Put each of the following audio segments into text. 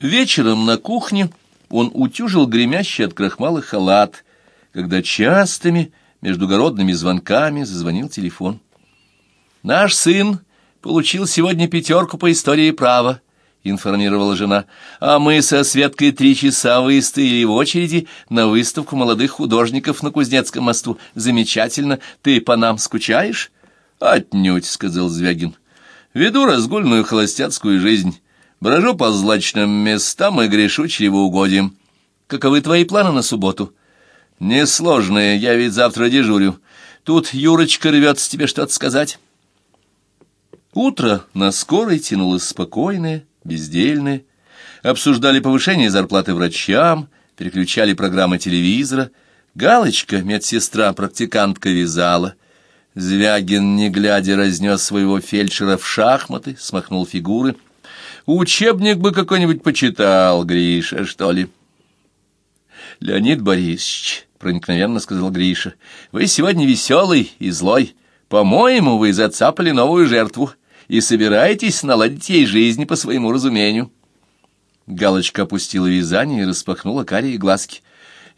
Вечером на кухне он утюжил гремящий от крахмала халат, когда частыми междугородными звонками зазвонил телефон. «Наш сын получил сегодня пятерку по истории права», — информировала жена, «а мы со Светкой три часа выстояли в очереди на выставку молодых художников на Кузнецком мосту. Замечательно. Ты по нам скучаешь?» «Отнюдь», — сказал Звягин. «Веду разгульную холостяцкую жизнь». Брожу по злачным местам и грешу чревоугодием. Каковы твои планы на субботу? Несложные, я ведь завтра дежурю. Тут Юрочка рвется тебе что-то сказать. Утро на скорой тянулось спокойное, бездельное. Обсуждали повышение зарплаты врачам, переключали программы телевизора. Галочка, медсестра, практикантка, вязала. Звягин, не глядя, разнес своего фельдшера в шахматы, смахнул фигуры — Учебник бы какой-нибудь почитал, Гриша, что ли. Леонид Борисович, проникновенно сказал Гриша, вы сегодня веселый и злой. По-моему, вы зацапали новую жертву и собираетесь наладить ей жизнь по своему разумению. Галочка опустила вязание и распахнула карие глазки.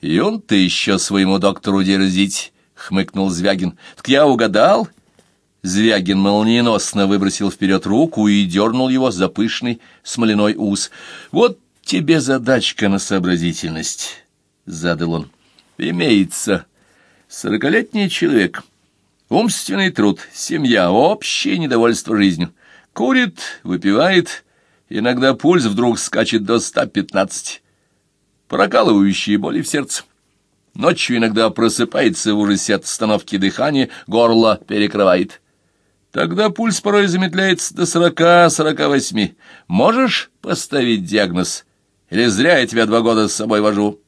«И он-то еще своему доктору дерзить!» — хмыкнул Звягин. «Так я угадал?» Звягин молниеносно выбросил вперед руку и дернул его за пышный смоляной ус. «Вот тебе задачка на сообразительность», — задал он. «Имеется сорокалетний человек, умственный труд, семья, общее недовольство жизнью. Курит, выпивает, иногда пульс вдруг скачет до ста пятнадцати. Прокалывающие боли в сердце». Ночью иногда просыпается в ужасе от остановки дыхания, горло перекрывает. Тогда пульс порой замедляется до сорока-сорока восьми. Можешь поставить диагноз? Или зря я тебя два года с собой вожу?»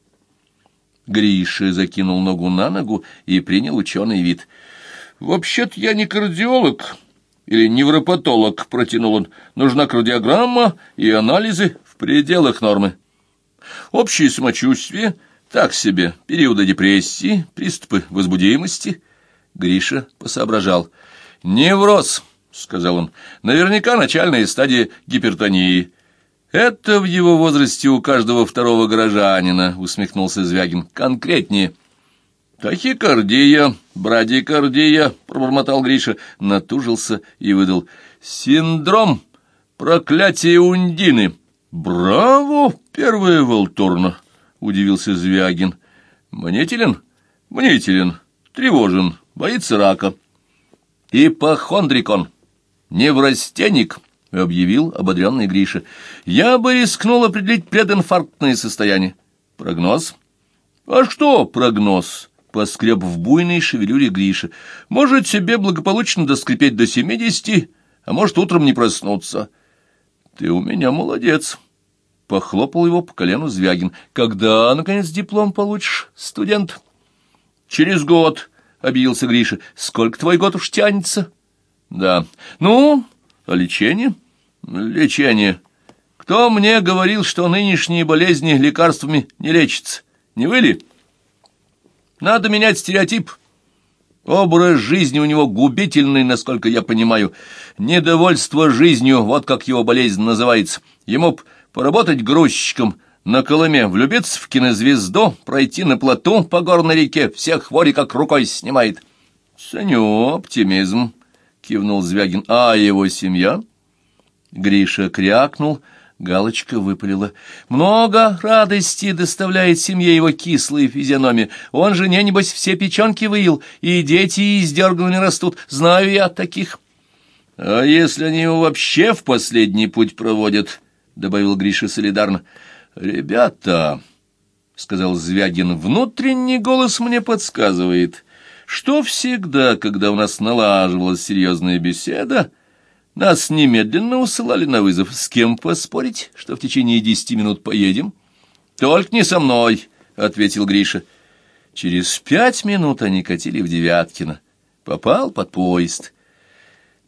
Гриша закинул ногу на ногу и принял ученый вид. «Вообще-то я не кардиолог или невропатолог», — протянул он. «Нужна кардиограмма и анализы в пределах нормы. Общее самочувствие, так себе, периоды депрессии, приступы возбудимости». Гриша посоображал — «Невроз», — сказал он, — «наверняка начальная стадия гипертонии». «Это в его возрасте у каждого второго горожанина», — усмехнулся Звягин. «Конкретнее». «Тахикардия, брадикардия», — пробормотал Гриша, натужился и выдал. «Синдром проклятия Ундины». «Браво, первая волторна», — удивился Звягин. «Мнителен?» «Мнителен, тревожен, боится рака». «Ипохондрикон, неврастенник», — объявил ободренный Гриша. «Я бы рискнул определить прединфарктное состояние. Прогноз?» «А что прогноз?» — поскреб в буйной шевелюре Гриша. «Может себе благополучно доскрипеть до семидесяти, а может утром не проснуться». «Ты у меня молодец», — похлопал его по колену Звягин. «Когда, наконец, диплом получишь, студент?» «Через год», — объявился Гриша. — Сколько твой год уж тянется? — Да. — Ну, а лечение? — Лечение. Кто мне говорил, что нынешние болезни лекарствами не лечатся? Не вы ли? Надо менять стереотип. Образ жизни у него губительный, насколько я понимаю. Недовольство жизнью, вот как его болезнь называется. Ему поработать грузчиком — на Колыме влюбиться в кинозвезду, пройти на плоту по горной реке, всех хвори как рукой снимает. Ценю оптимизм, кивнул Звягин. А его семья? Гриша крякнул, галочка выпалила. Много радости доставляет семье его кислые физиономии. Он же, небось, все печенки выил, и дети издерганными растут. Знаю я таких. А если они его вообще в последний путь проводят? — добавил Гриша солидарно. «Ребята», — сказал Звягин, — «внутренний голос мне подсказывает, что всегда, когда у нас налаживалась серьезная беседа, нас немедленно усылали на вызов. С кем поспорить, что в течение десяти минут поедем?» «Только не со мной», — ответил Гриша. Через пять минут они катили в Девяткино. Попал под поезд.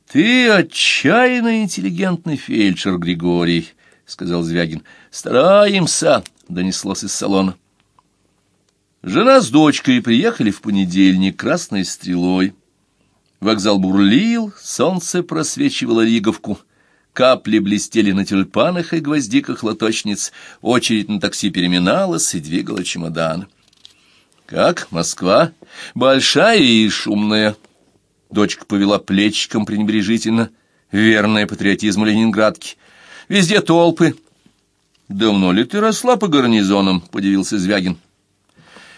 «Ты отчаянно интеллигентный фельдшер, Григорий», — сказал Звягин. «Стараемся», — донеслось из салона. Жена с дочкой приехали в понедельник красной стрелой. Вокзал бурлил, солнце просвечивало Риговку. Капли блестели на тюльпанах и гвоздиках лоточниц, очередь на такси переминалась и двигала чемодан. «Как, Москва? Большая и шумная!» Дочка повела плечиком пренебрежительно, верная патриотизму ленинградки. «Везде толпы». «Давно ли ты росла по гарнизонам?» — подивился Звягин.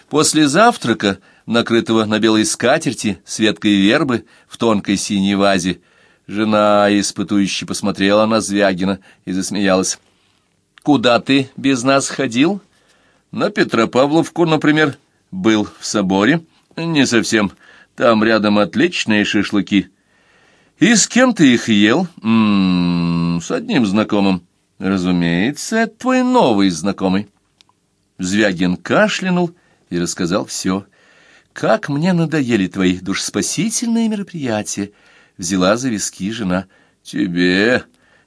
После завтрака, накрытого на белой скатерти, светкой вербы в тонкой синей вазе, жена испытующе посмотрела на Звягина и засмеялась. «Куда ты без нас ходил?» «На Петропавловку, например, был в соборе». «Не совсем. Там рядом отличные шашлыки». «И с кем ты их ел?» «М -м, «С одним знакомым». «Разумеется, это твой новый знакомый». Звягин кашлянул и рассказал все. «Как мне надоели твои душспасительные мероприятия!» — взяла за виски жена. «Тебе?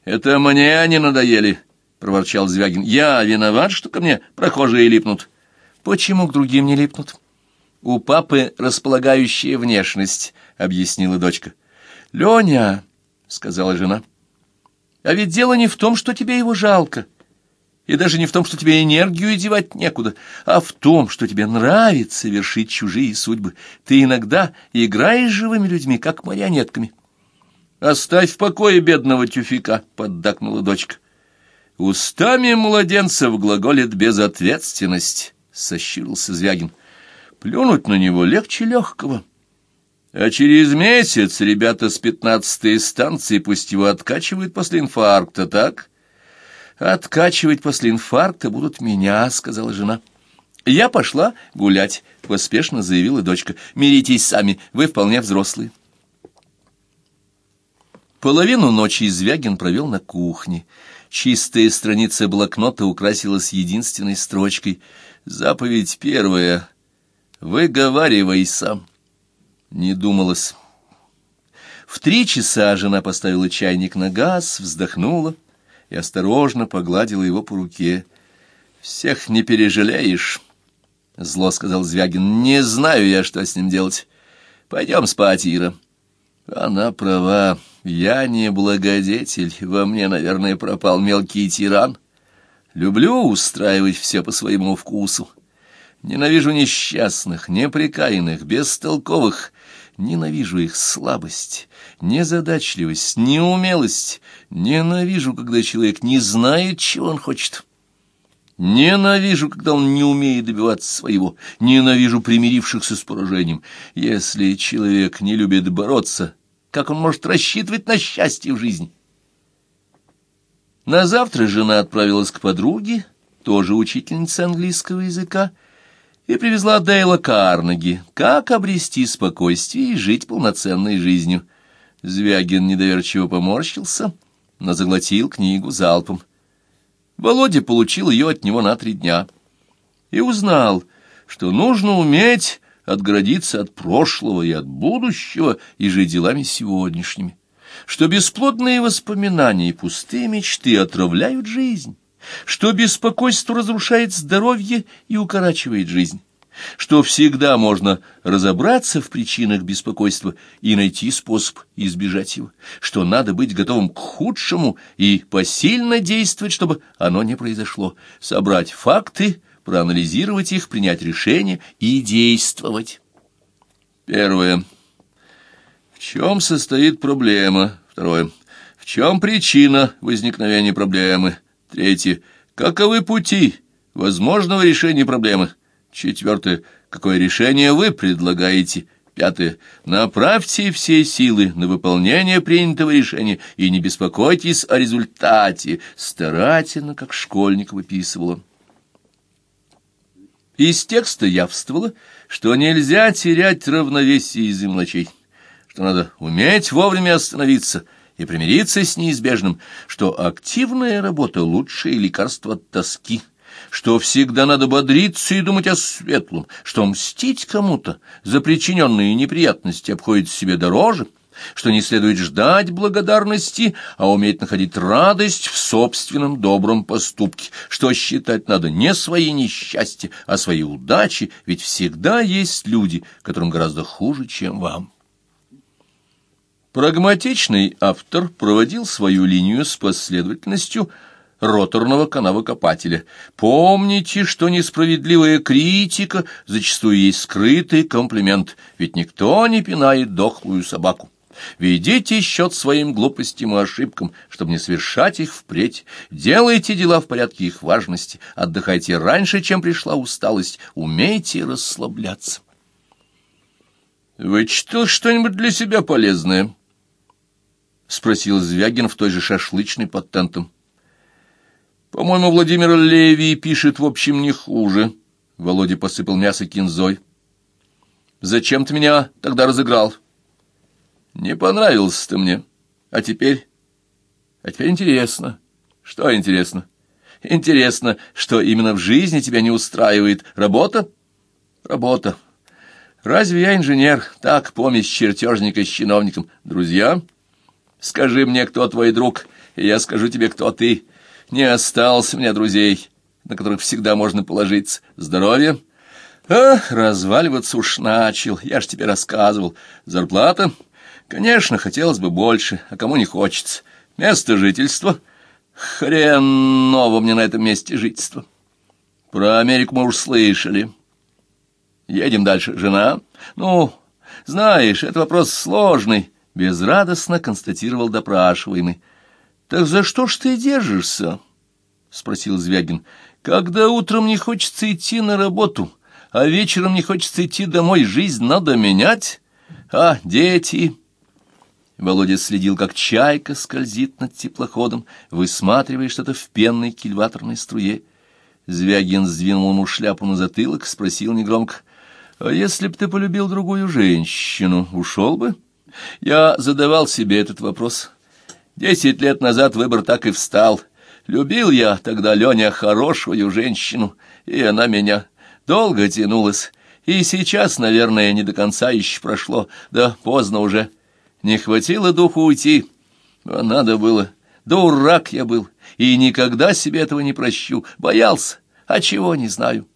Это мне они надоели!» — проворчал Звягин. «Я виноват, что ко мне прохожие липнут». «Почему к другим не липнут?» «У папы располагающая внешность», — объяснила дочка. «Леня», — сказала жена, — «а ведь дело не в том, что тебе его жалко». И даже не в том, что тебе энергию девать некуда, а в том, что тебе нравится вершить чужие судьбы. Ты иногда играешь живыми людьми, как марионетками. «Оставь в покое бедного тюфика», — поддакнула дочка. «Устами младенцев глаголит безответственность», — сощурился Звягин. «Плюнуть на него легче легкого». А через месяц ребята с пятнадцатой станции пусть его откачивают после инфаркта, так? «Откачивать после инфаркта будут меня», — сказала жена. «Я пошла гулять», — поспешно заявила дочка. «Миритесь сами, вы вполне взрослые». Половину ночи Звягин провел на кухне. Чистая страница блокнота украсилась единственной строчкой. Заповедь первая. «Выговаривай сам». Не думалось. В три часа жена поставила чайник на газ, вздохнула и осторожно погладила его по руке. «Всех не пережалеешь», — зло сказал Звягин. «Не знаю я, что с ним делать. Пойдем спать, Ира». Она права. Я не благодетель. Во мне, наверное, пропал мелкий тиран. Люблю устраивать все по своему вкусу. Ненавижу несчастных, неприкаянных, бестолковых, Ненавижу их слабость, незадачливость, неумелость. Ненавижу, когда человек не знает, чего он хочет. Ненавижу, когда он не умеет добиваться своего. Ненавижу примирившихся с поражением. Если человек не любит бороться, как он может рассчитывать на счастье в жизни? На завтра жена отправилась к подруге, тоже учительнице английского языка, и привезла Дейла Карнеги. Как обрести спокойствие и жить полноценной жизнью? Звягин недоверчиво поморщился, но заглотил книгу залпом. Володя получил ее от него на три дня и узнал, что нужно уметь отгородиться от прошлого и от будущего и жить делами сегодняшними, что бесплодные воспоминания и пустые мечты отравляют жизнь что беспокойство разрушает здоровье и укорачивает жизнь, что всегда можно разобраться в причинах беспокойства и найти способ избежать его, что надо быть готовым к худшему и посильно действовать, чтобы оно не произошло, собрать факты, проанализировать их, принять решение и действовать. Первое. В чем состоит проблема? Второе. В чем причина возникновения проблемы? Третье. Каковы пути возможного решения проблемы? Четвертое. Какое решение вы предлагаете? Пятое. Направьте все силы на выполнение принятого решения и не беспокойтесь о результате. Старательно, как школьник выписывал он. Из текста явствовало, что нельзя терять равновесие из-за мелочей, что надо уметь вовремя остановиться – и примириться с неизбежным, что активная работа — лучшее лекарство от тоски, что всегда надо бодриться и думать о светлом, что мстить кому-то за причиненные неприятности обходится себе дороже, что не следует ждать благодарности, а уметь находить радость в собственном добром поступке, что считать надо не свои несчастья, а свои удачи, ведь всегда есть люди, которым гораздо хуже, чем вам. Прагматичный автор проводил свою линию с последовательностью роторного канавокопателя. Помните, что несправедливая критика зачастую есть скрытый комплимент, ведь никто не пинает дохлую собаку. Ведите счет своим глупостям и ошибкам, чтобы не совершать их впредь. Делайте дела в порядке их важности, отдыхайте раньше, чем пришла усталость, умейте расслабляться. «Вычитал что-нибудь для себя полезное?» — спросил Звягин в той же шашлычной под тентом. «По-моему, Владимир Леви пишет, в общем, не хуже». Володя посыпал мясо кинзой. «Зачем ты меня тогда разыграл?» «Не понравился ты мне. А теперь?» «А теперь интересно». «Что интересно?» «Интересно, что именно в жизни тебя не устраивает. Работа?» «Работа. Разве я инженер? Так, помесь чертежника с чиновником. Друзья?» «Скажи мне, кто твой друг, и я скажу тебе, кто ты». Не осталось у меня друзей, на которых всегда можно положиться. Здоровье? А, разваливаться уж начал, я ж тебе рассказывал. Зарплата? Конечно, хотелось бы больше, а кому не хочется. Место жительства? Хреново мне на этом месте жительства. Про Америку мы уж слышали. Едем дальше. Жена? Ну, знаешь, это вопрос сложный, безрадостно констатировал допрашиваемый. Так за что ж ты держишься? — спросил Звягин. — Когда утром не хочется идти на работу, а вечером не хочется идти домой, жизнь надо менять. А, дети... Володя следил, как чайка скользит над теплоходом, высматривая что-то в пенной кильваторной струе. Звягин сдвинул ему шляпу на затылок, спросил негромко, «А если б ты полюбил другую женщину, ушел бы?» Я задавал себе этот вопрос. Десять лет назад выбор так и встал. Любил я тогда, Леня, хорошую женщину, и она меня. Долго тянулась, и сейчас, наверное, не до конца еще прошло, да поздно уже. Не хватило духу уйти, а надо было. Дурак я был, и никогда себе этого не прощу. Боялся, а чего не знаю.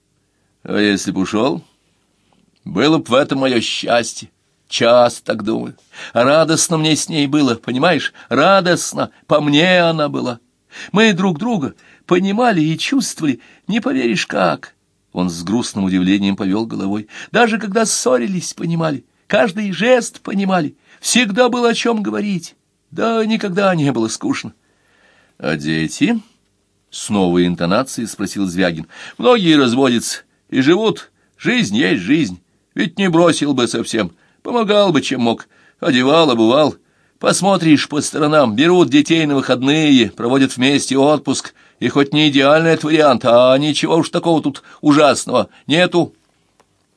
А если б ушел, было б в этом мое счастье. Часто так думаю. Радостно мне с ней было, понимаешь? Радостно. По мне она была. Мы друг друга понимали и чувствовали, не поверишь как. Он с грустным удивлением повел головой. Даже когда ссорились, понимали. Каждый жест понимали. Всегда было о чем говорить. Да никогда не было скучно. — А дети? — с новой интонацией спросил Звягин. — Многие разводятся и живут. Жизнь есть жизнь. Ведь не бросил бы совсем. Помогал бы, чем мог. Одевал, обувал. Посмотришь по сторонам, берут детей на выходные, проводят вместе отпуск. И хоть не идеальный этот вариант, а ничего уж такого тут ужасного нету.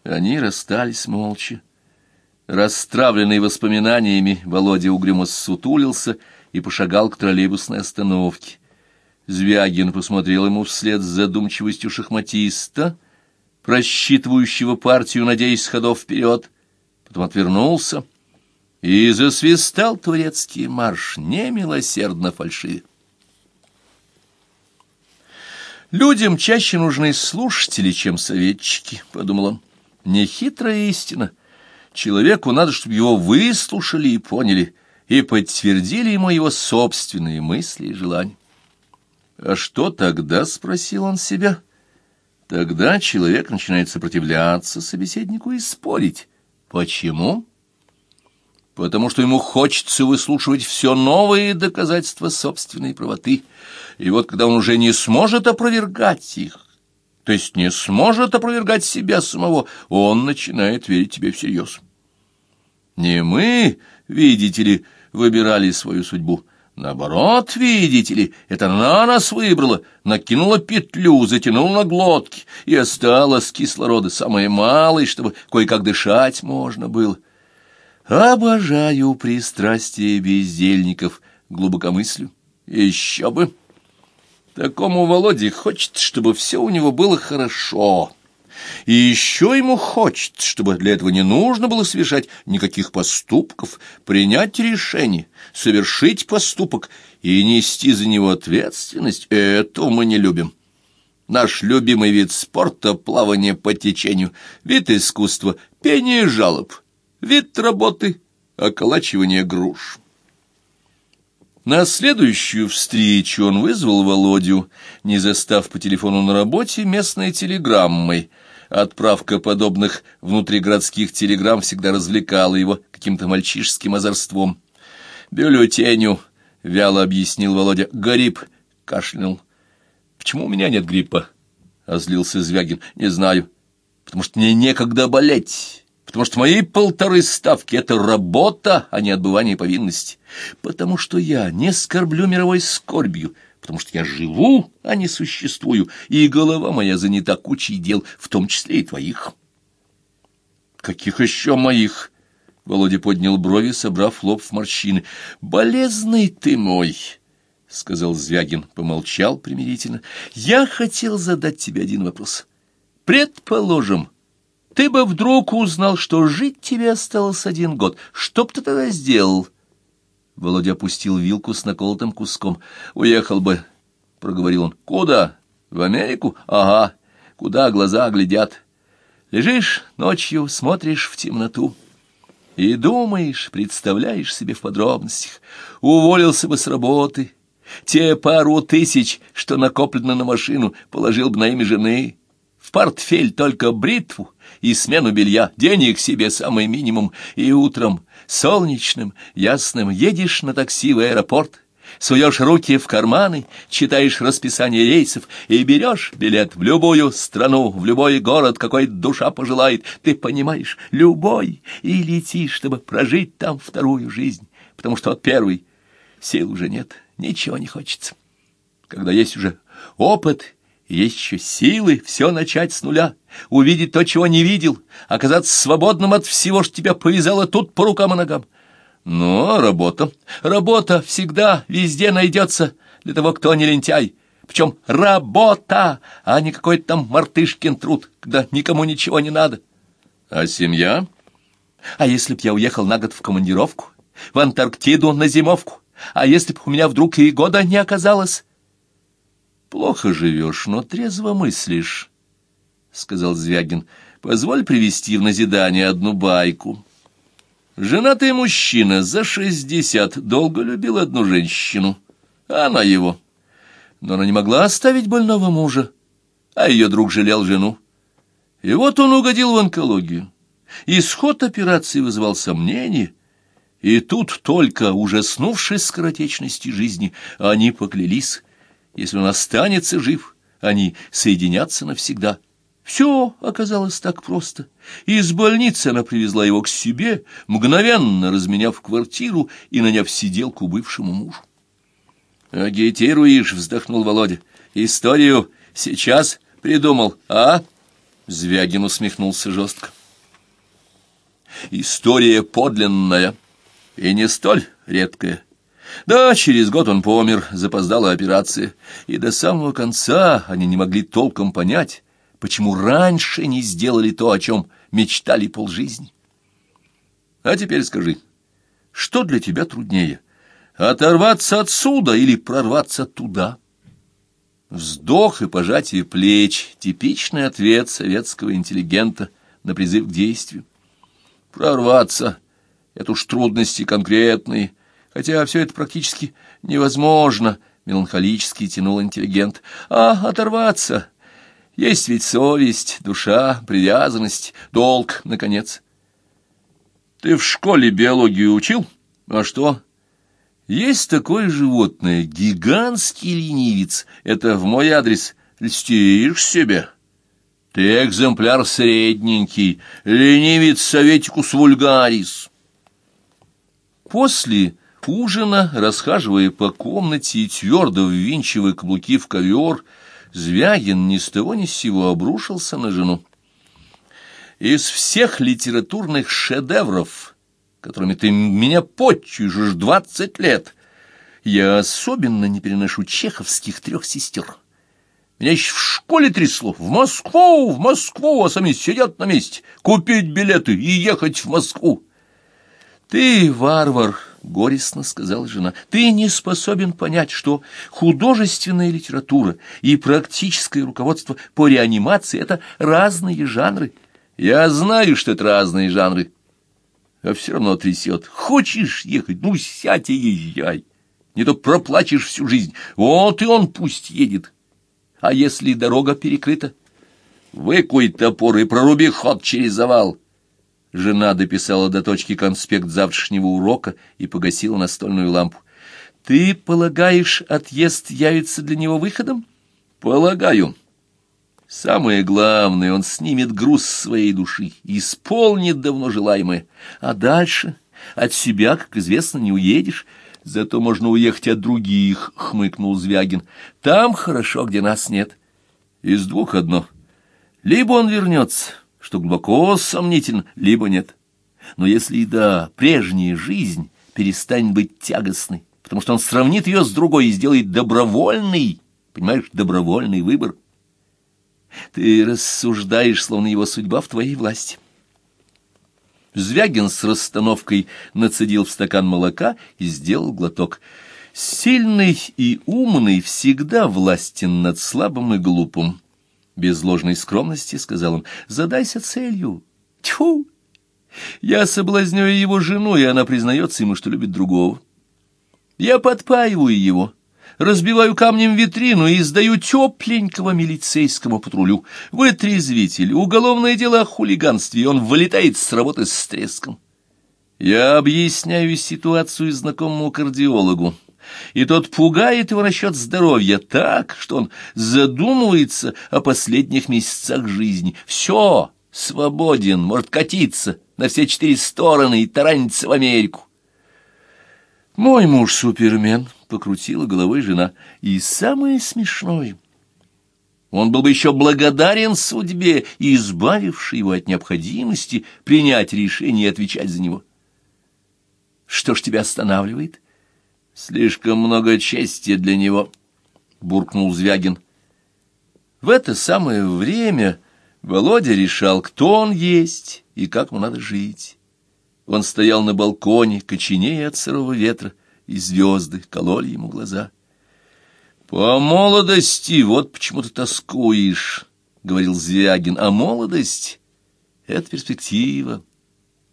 Они расстались молча. Расстравленный воспоминаниями, Володя угрюмо сутулился и пошагал к троллейбусной остановке. Звягин посмотрел ему вслед с задумчивостью шахматиста, просчитывающего партию, надеясь ходов вперед, потом отвернулся и засвистал турецкий марш, немилосердно фальшиве. «Людям чаще нужны слушатели, чем советчики», — подумал он. «Нехитрая истина. Человеку надо, чтобы его выслушали и поняли, и подтвердили ему его собственные мысли и желания». «А что тогда?» — спросил он себя. «Тогда человек начинает сопротивляться собеседнику и спорить. Почему? Потому что ему хочется выслушивать все новые доказательства собственной правоты. И вот когда он уже не сможет опровергать их, то есть не сможет опровергать себя самого, он начинает верить тебе всерьез. Не мы, видите ли, выбирали свою судьбу, Наоборот, видите ли, это она нас выбрала, накинула петлю, затянула на глотки, и осталось кислорода самое малое, чтобы кое-как дышать можно было. Обожаю пристрастие бездельников глубокомыслю. Еще бы! Такому Володе хочется, чтобы все у него было хорошо. И еще ему хочется, чтобы для этого не нужно было совершать никаких поступков, принять решение, совершить поступок и нести за него ответственность. Это мы не любим. Наш любимый вид спорта — плавание по течению, вид искусства — пение жалоб, вид работы околачивание груш. На следующую встречу он вызвал Володю, не застав по телефону на работе местной телеграммой. Отправка подобных внутригородских телеграмм всегда развлекала его каким-то мальчишеским озорством. «Бюллетеню», — вяло объяснил Володя, — «грипп», — кашлянул. «Почему у меня нет гриппа?» — озлился Звягин. «Не знаю. Потому что мне некогда болеть» потому что мои полторы ставки — это работа, а не отбывание повинности, потому что я не скорблю мировой скорбью, потому что я живу, а не существую, и голова моя занята кучей дел, в том числе и твоих. Каких еще моих? Володя поднял брови, собрав лоб в морщины. Болезный ты мой! — сказал Звягин, помолчал примирительно. — Я хотел задать тебе один вопрос. Предположим, ты бы вдруг узнал, что жить тебе осталось один год. Что б ты тогда сделал? Володя опустил вилку с наколотым куском. Уехал бы, — проговорил он. Куда? В Америку? Ага. Куда глаза глядят? Лежишь ночью, смотришь в темноту. И думаешь, представляешь себе в подробностях. Уволился бы с работы. Те пару тысяч, что накоплено на машину, положил бы на имя жены. В портфель только бритву и смену белья, денег себе самый минимум, и утром солнечным, ясным едешь на такси в аэропорт, суешь руки в карманы, читаешь расписание рейсов и берешь билет в любую страну, в любой город, какой душа пожелает, ты понимаешь, любой, и летишь, чтобы прожить там вторую жизнь, потому что от первой сил уже нет, ничего не хочется. Когда есть уже опыт есть еще силы все начать с нуля, увидеть то, чего не видел, оказаться свободным от всего, что тебя повязало тут по рукам и ногам. Но работа, работа всегда везде найдется для того, кто не лентяй. Причем работа, а не какой-то там мартышкин труд, когда никому ничего не надо. А семья? А если б я уехал на год в командировку, в Антарктиду на зимовку? А если б у меня вдруг и года не оказалось? Плохо живешь, но трезво мыслишь, — сказал Звягин. Позволь привести в назидание одну байку. Женатый мужчина за шестьдесят долго любил одну женщину, она его. Но она не могла оставить больного мужа, а ее друг жалел жену. И вот он угодил в онкологию. Исход операции вызывал сомнения, и тут только, ужаснувшись скоротечности жизни, они поклялись, если он останется жив, они соединятся навсегда. Все оказалось так просто. Из больницы она привезла его к себе, мгновенно разменяв квартиру и наняв сиделку бывшему мужу. «Агитируешь», — вздохнул Володя. «Историю сейчас придумал, а?» Звягин усмехнулся жестко. «История подлинная и не столь редкая. Да, через год он помер, запоздала операция, и до самого конца они не могли толком понять, почему раньше не сделали то, о чем мечтали полжизни. А теперь скажи, что для тебя труднее, оторваться отсюда или прорваться туда? Вздох и пожатие плеч — типичный ответ советского интеллигента на призыв к действию. Прорваться — это уж трудности конкретные — хотя все это практически невозможно, — меланхолически тянул интеллигент. А оторваться? Есть ведь совесть, душа, привязанность, долг, наконец. Ты в школе биологию учил? А что? Есть такое животное, гигантский ленивец. Это в мой адрес. Льстишь себе? Ты экземпляр средненький, ленивец советикус вульгарис. После ужина, расхаживая по комнате и твердо ввинчивая каблуки в ковер, Звягин ни с того ни с сего обрушился на жену. Из всех литературных шедевров, которыми ты меня подчуешь уж двадцать лет, я особенно не переношу чеховских трех сестер. Меня еще в школе трясло. В Москву, в Москву, а сами сидят на месте. Купить билеты и ехать в Москву. Ты варвар, горестно сказала жена, — ты не способен понять, что художественная литература и практическое руководство по реанимации — это разные жанры. Я знаю, что это разные жанры. а все равно трясет. Хочешь ехать? Ну, сядь и езжай. Не то проплачешь всю жизнь. Вот и он пусть едет. А если дорога перекрыта? Выкуй топор и проруби ход через завал. Жена дописала до точки конспект завтрашнего урока и погасила настольную лампу. «Ты полагаешь, отъезд явится для него выходом?» «Полагаю. Самое главное, он снимет груз своей души, исполнит давно желаемое. А дальше от себя, как известно, не уедешь. Зато можно уехать от других», — хмыкнул Звягин. «Там хорошо, где нас нет. Из двух одно. Либо он вернется, что глубоко сомнительно, либо нет. Но если и да, прежняя жизнь перестанет быть тягостной, потому что он сравнит ее с другой и сделает добровольный, понимаешь, добровольный выбор. Ты рассуждаешь, словно его судьба в твоей власти. Звягин с расстановкой нацедил в стакан молока и сделал глоток. Сильный и умный всегда властен над слабым и глупым. Без ложной скромности сказал он, задайся целью. Тьфу! Я соблазняю его жену, и она признается ему, что любит другого. Я подпаиваю его, разбиваю камнем витрину и сдаю тепленького милицейскому патрулю. Вытрезвитель, уголовное дело о хулиганстве, и он вылетает с работы с треском. Я объясняю ситуацию знакомому кардиологу, и тот пугает его насчет здоровья так, что он задумывается о последних месяцах жизни. Все, свободен, может катиться на все четыре стороны и тараниться в Америку. «Мой муж супермен», — покрутила головой жена, — «и самое смешное». Он был бы еще благодарен судьбе, избавившей его от необходимости принять решение и отвечать за него. «Что ж тебя останавливает?» «Слишком много чести для него», — буркнул Звягин. В это самое время Володя решал, кто он есть и как ему надо жить. Он стоял на балконе, коченея от сырого ветра, и звезды кололи ему глаза. «По молодости вот почему ты тоскуешь», — говорил Звягин, — «а молодость — это перспектива,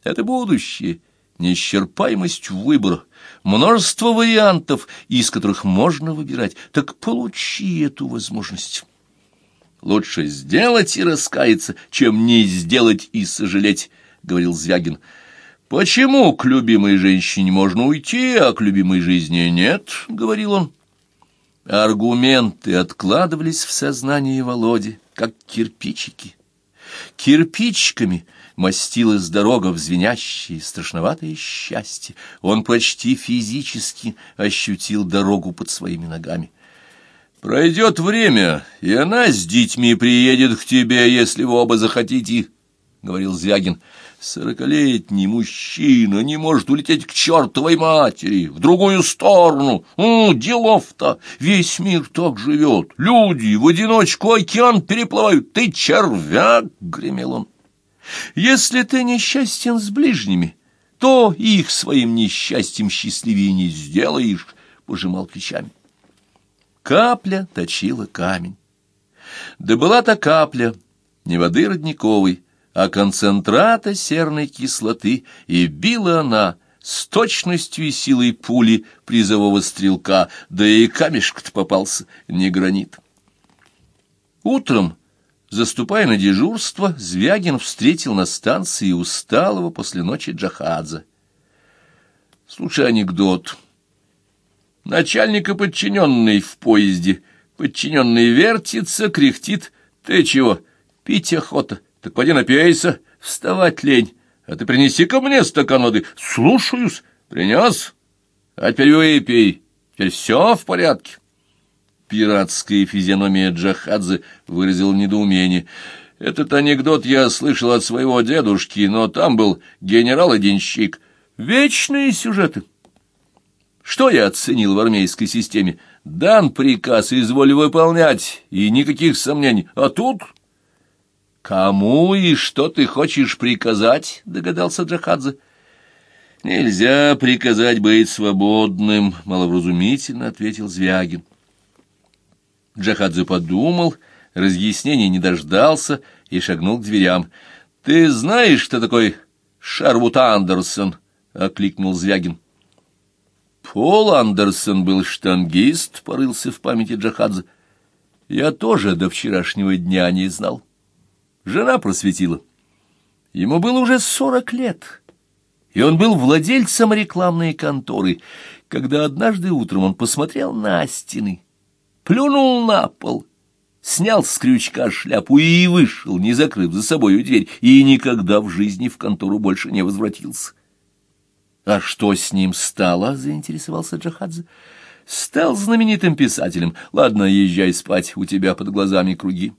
это будущее, неисчерпаемость выбора, множество вариантов, из которых можно выбирать. Так получи эту возможность». «Лучше сделать и раскаяться, чем не сделать и сожалеть», — говорил Звягин. «Почему к любимой женщине можно уйти, а к любимой жизни нет?» — говорил он. Аргументы откладывались в сознании Володи, как кирпичики. Кирпичиками мастилась дорога в звенящее, страшноватое счастье. Он почти физически ощутил дорогу под своими ногами. «Пройдет время, и она с детьми приедет к тебе, если вы оба захотите», — говорил Звягин. Сорокалетний мужчина не может улететь к чертовой матери, в другую сторону. Ну, делов-то, весь мир так живет. Люди в одиночку океан переплывают. Ты червяк, — гремел он. Если ты несчастен с ближними, то их своим несчастьем счастливее не сделаешь, — пожимал плечами. Капля точила камень. Да была та капля, не воды родниковой, а концентрата серной кислоты, и била она с точностью и силой пули призового стрелка, да и камешек-то попался, не гранит. Утром, заступая на дежурство, Звягин встретил на станции усталого после ночи Джахадзе. Слушай анекдот. Начальника подчиненный в поезде. Подчиненный вертится, кряхтит. Ты чего, пить охота? Так поди напейся, вставать лень. А ты принеси ко мне стакан воды. Слушаюсь. Принес? А теперь выпей. Теперь все в порядке. Пиратская физиономия Джахадзе выразила недоумение. Этот анекдот я слышал от своего дедушки, но там был генерал и денщик. Вечные сюжеты. Что я оценил в армейской системе? Дан приказ, изволь выполнять, и никаких сомнений. А тут «Кому и что ты хочешь приказать?» — догадался Джахадзе. «Нельзя приказать быть свободным», — маловразумительно ответил Звягин. Джахадзе подумал, разъяснений не дождался и шагнул к дверям. «Ты знаешь, что такое Шарвуд Андерсон, — окликнул Звягин. Пол Андерсон был штангист, — порылся в памяти Джахадзе. Я тоже до вчерашнего дня не знал. Жена просветила. Ему было уже сорок лет, и он был владельцем рекламной конторы, когда однажды утром он посмотрел на стены, плюнул на пол, снял с крючка шляпу и вышел, не закрыв за собою дверь, и никогда в жизни в контору больше не возвратился. — А что с ним стало? — заинтересовался Джахадзе. — Стал знаменитым писателем. Ладно, езжай спать, у тебя под глазами круги.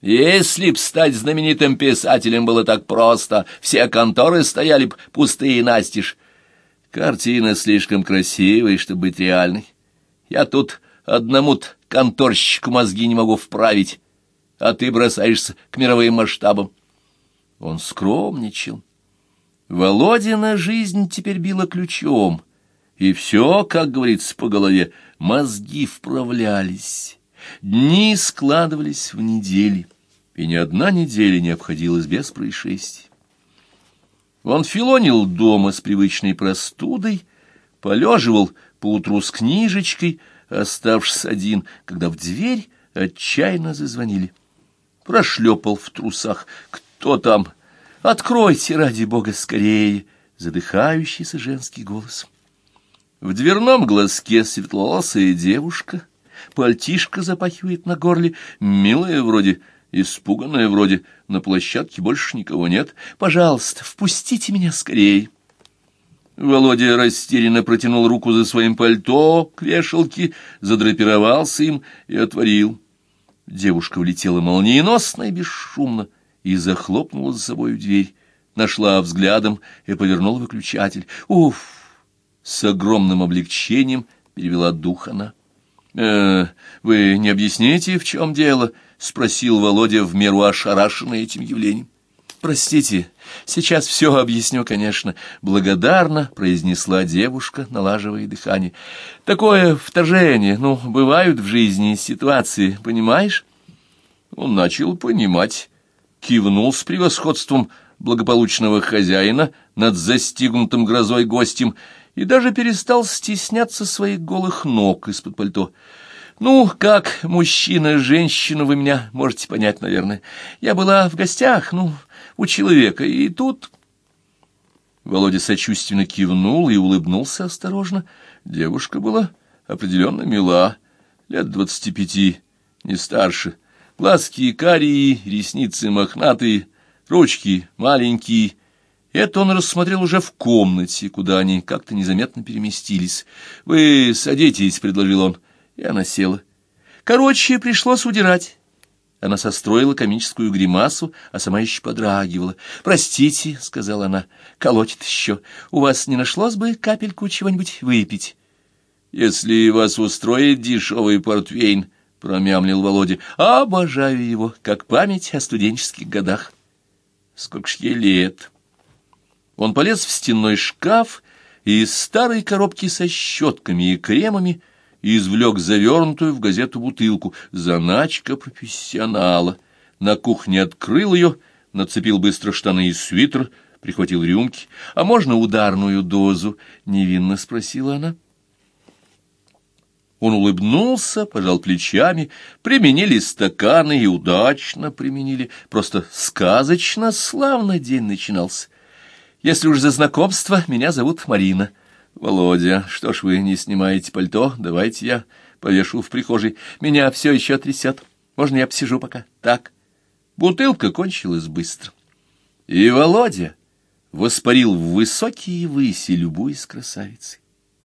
Если б стать знаменитым писателем было так просто, все конторы стояли б пустые настежь. Картина слишком красивая, чтобы быть реальной. Я тут одному-то конторщику мозги не могу вправить, а ты бросаешься к мировым масштабам. Он скромничал. Володина жизнь теперь била ключом, и все, как говорится по голове, мозги вправлялись. Дни складывались в недели, и ни одна неделя не обходилась без происшествий. Он филонил дома с привычной простудой, полеживал поутру с книжечкой, оставшись один, когда в дверь отчаянно зазвонили. Прошлепал в трусах. «Кто там? Откройте, ради бога, скорее!» Задыхающийся женский голос. В дверном глазке светловолосая девушка, пальтишка запахивает на горле, милая вроде, испуганная вроде, на площадке больше никого нет. «Пожалуйста, впустите меня скорее!» Володя растерянно протянул руку за своим пальто к вешалке, задрапировался им и отворил. Девушка влетела молниеносно и бесшумно и захлопнула за собой дверь, нашла взглядом и повернула выключатель. «Уф!» — с огромным облегчением перевела дух она. «Э, «Вы не объясните, в чем дело?» — спросил Володя в меру ошарашенный этим явлением. «Простите, сейчас все объясню, конечно», — благодарно произнесла девушка, налаживая дыхание. «Такое вторжение, ну, бывают в жизни ситуации, понимаешь?» Он начал понимать, кивнул с превосходством благополучного хозяина над застигнутым грозой гостем и даже перестал стесняться своих голых ног из-под пальто. «Ну, как мужчина, женщину вы меня можете понять, наверное. Я была в гостях, ну, у человека, и тут...» Володя сочувственно кивнул и улыбнулся осторожно. Девушка была определенно мила, лет двадцати пяти, не старше. Глазки карие, ресницы мохнатые, ручки маленькие. Это он рассмотрел уже в комнате, куда они как-то незаметно переместились. «Вы садитесь», — предложил он. И она села. Короче, пришлось удирать. Она состроила комическую гримасу, а сама еще подрагивала. «Простите», — сказала она, — «колотит еще. У вас не нашлось бы капельку чего-нибудь выпить?» «Если вас устроит дешевый портвейн», — промямлил Володя, — «обожаю его, как память о студенческих годах». «Сколько ж ей лет?» Он полез в стенной шкаф и из старой коробки со щетками и кремами извлек завернутую в газету бутылку. Заначка профессионала. На кухне открыл ее, нацепил быстро штаны и свитер, прихватил рюмки. «А можно ударную дозу?» — невинно спросила она. Он улыбнулся, пожал плечами, применили стаканы и удачно применили. Просто сказочно славно день начинался. Если уж за знакомство, меня зовут Марина. «Володя, что ж вы не снимаете пальто? Давайте я повешу в прихожей. Меня все еще трясет. Можно я посижу пока? Так». Бутылка кончилась быстро. И Володя воспарил в высокие выси, любуясь красавицей.